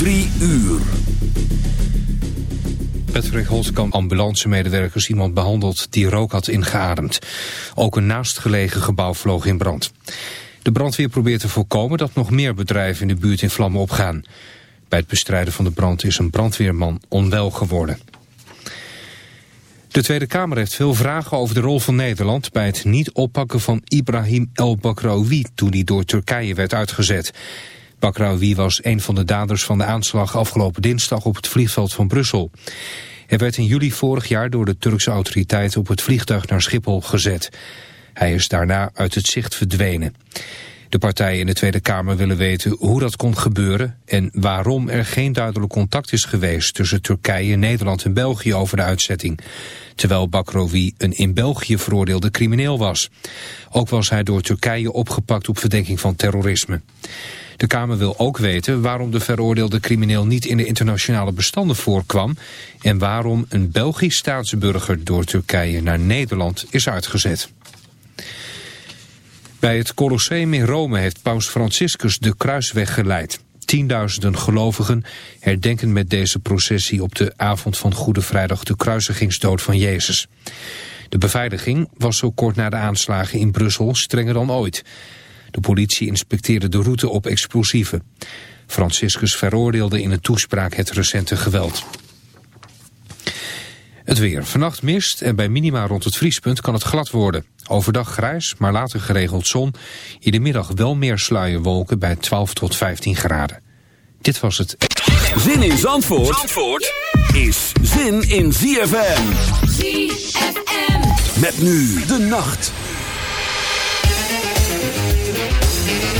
Drie uur. Patrick Holtkamp ambulancemedewerkers iemand behandeld die rook had ingeademd. Ook een naastgelegen gebouw vloog in brand. De brandweer probeert te voorkomen dat nog meer bedrijven in de buurt in vlammen opgaan. Bij het bestrijden van de brand is een brandweerman onwel geworden. De Tweede Kamer heeft veel vragen over de rol van Nederland... bij het niet oppakken van Ibrahim El-Bakraoui... toen hij door Turkije werd uitgezet. Bakraoui was een van de daders van de aanslag afgelopen dinsdag... op het vliegveld van Brussel. Hij werd in juli vorig jaar door de Turkse autoriteiten... op het vliegtuig naar Schiphol gezet. Hij is daarna uit het zicht verdwenen. De partijen in de Tweede Kamer willen weten hoe dat kon gebeuren en waarom er geen duidelijk contact is geweest tussen Turkije, Nederland en België over de uitzetting. Terwijl Bakrovi een in België veroordeelde crimineel was. Ook was hij door Turkije opgepakt op verdenking van terrorisme. De Kamer wil ook weten waarom de veroordeelde crimineel niet in de internationale bestanden voorkwam en waarom een Belgisch staatsburger door Turkije naar Nederland is uitgezet. Bij het Colosseum in Rome heeft paus Franciscus de kruisweg geleid. Tienduizenden gelovigen herdenken met deze processie op de avond van Goede Vrijdag de kruisigingsdood van Jezus. De beveiliging was zo kort na de aanslagen in Brussel strenger dan ooit. De politie inspecteerde de route op explosieven. Franciscus veroordeelde in een toespraak het recente geweld. Het weer. Vannacht mist en bij minima rond het vriespunt kan het glad worden. Overdag grijs, maar later geregeld zon. In de middag wel meer sluierwolken bij 12 tot 15 graden. Dit was het. Zin in Zandvoort, Zandvoort is zin in ZFM. ZFM. Met nu de nacht. Insane. Round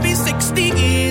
be 60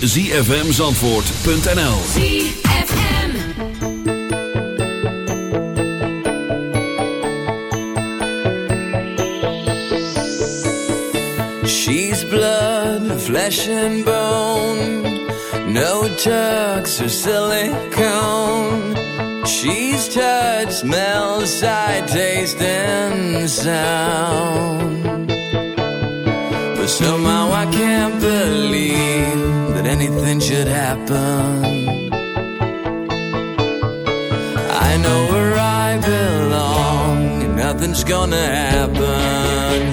www.zfmzandvoort.nl She's blood, flesh and bone. No tucks or silicone. She's touch, smell, sight, taste and sound should happen. I know where I belong, nothing's gonna happen,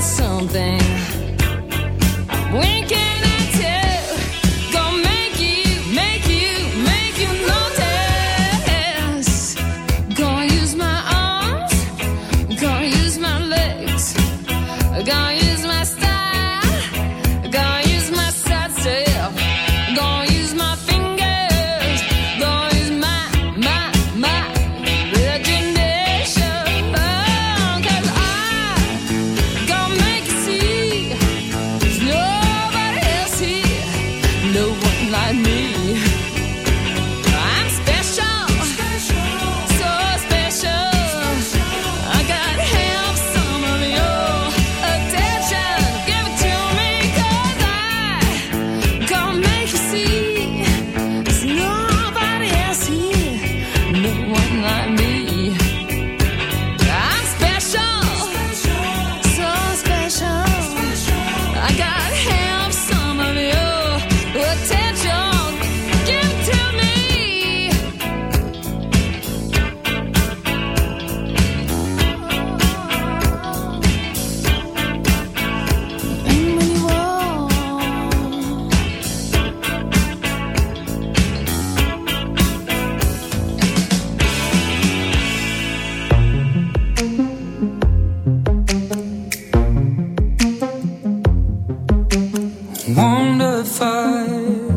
Something. When can Wonder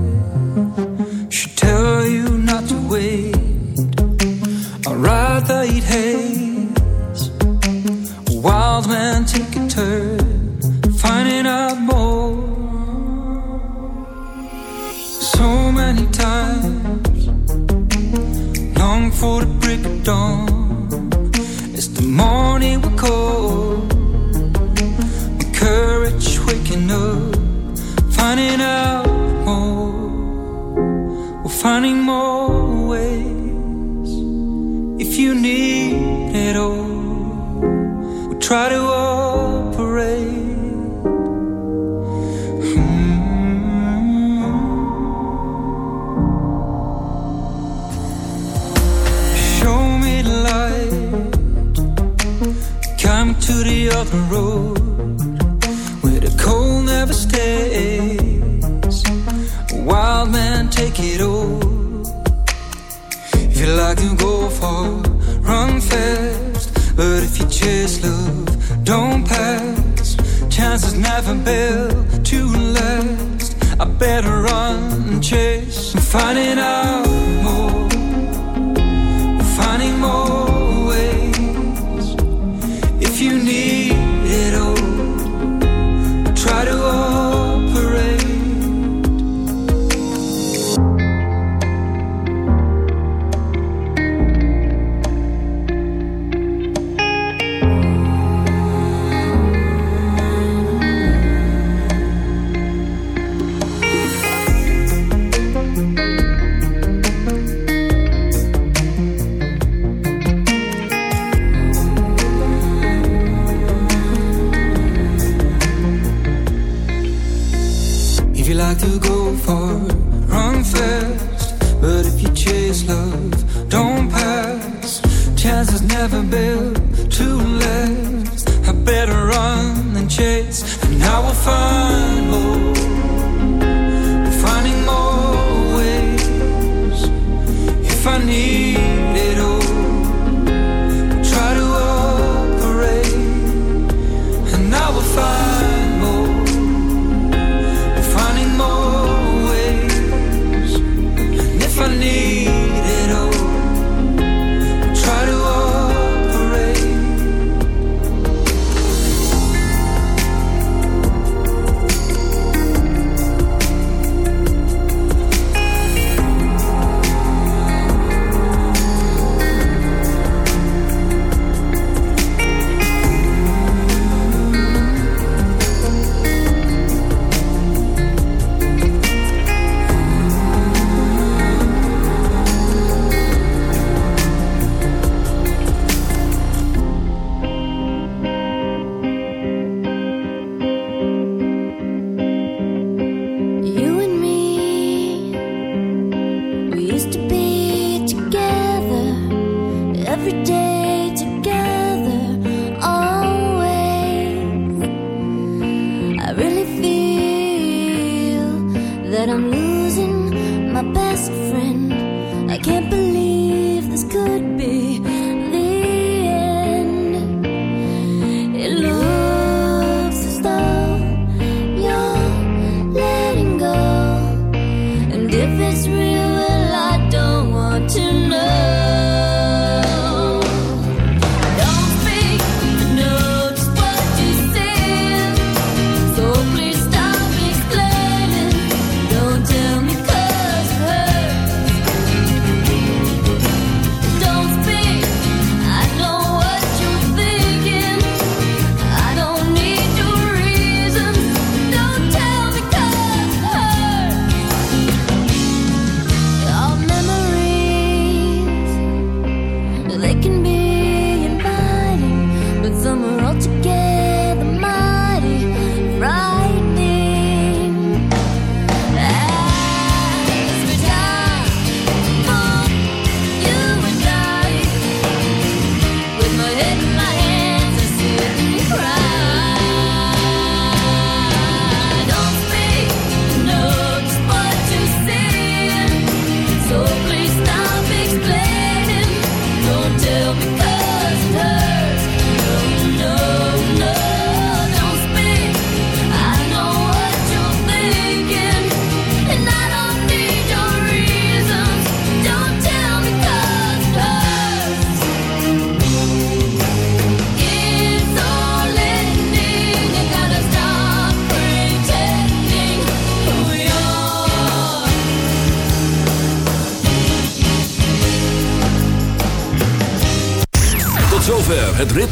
finding out